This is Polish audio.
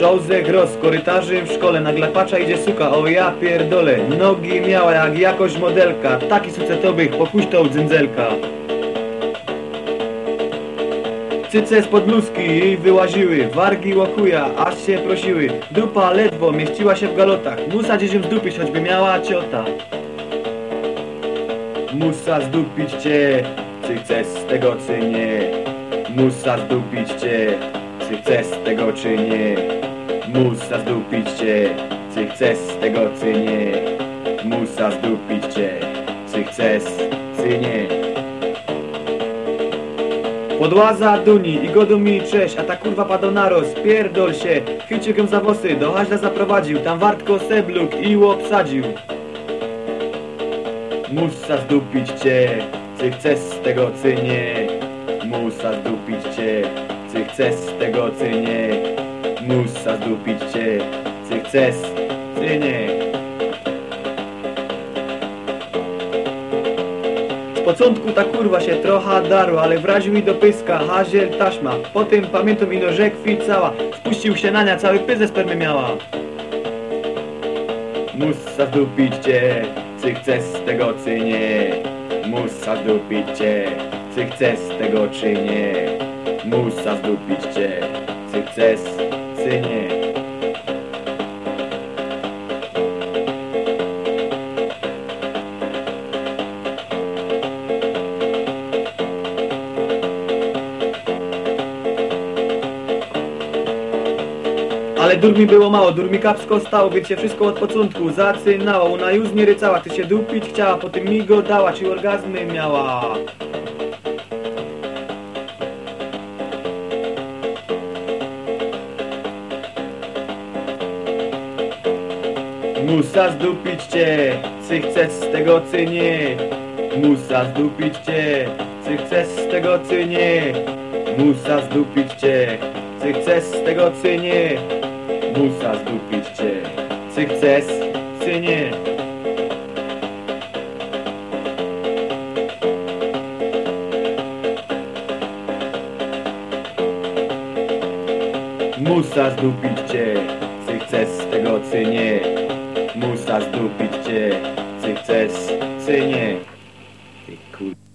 Szołzek roz korytarzy w szkole, na glapacza idzie suka, o ja pierdolę. Nogi miała jak jakoś modelka, taki sucetowych popuścił dzędzelka. Cyce spod bluzki jej wyłaziły, wargi łokuja, aż się prosiły. Dupa ledwo mieściła się w galotach, musa gdzieś ją zdupić, choćby miała ciota. Musa zdupić cię, czy chcesz z tego czy nie. Musa zdupić cię, czy chcesz z tego czy nie. Musa zdupić cię, czy chcesz tego czy nie. Musa zdupić cię, czy chcesz, czy nie. Podłaza duni i godu mi cześć, a ta kurwa padł naroz, pierdol się, chwycił ją za włosy, do haźla zaprowadził, tam wartko sebluk i łop sadził. Musa zdupić cię, czy chcesz tego czy nie. Musa zdupić cię, czy chcesz tego czy nie. Musa zdupić cię, czy chcesz, czy nie. Z początku ta kurwa się trochę darła, ale wraził mi do pyska, haziel taśma. Potem pamiętam ino rzekwi cała, spuścił się na nia, cały pyzę spermy miała. Musa zdupić cię, z tego czy nie. Musa zdupić cię, z tego czy nie. Musa zdupić cię, czy Ale dur mi było mało, dur mi kapsko stało, więc się wszystko od początku zacynało. Ona już nie rycała, ty się dupić chciała, potem mi go dała, czy orgazmy miała. Musa zdupić cię, czy chcesz z tego czy nie. Musa zdupić cię, czy chcesz z tego czy nie. Musa zdupić cię, czy chcesz z tego czy nie. Musa zdupić cię, czy chcesz, nie. Musa zdupić cię, chcesz z tego, czy nie musa zdupić cię, cy chcesz, cy nie. Ty kur...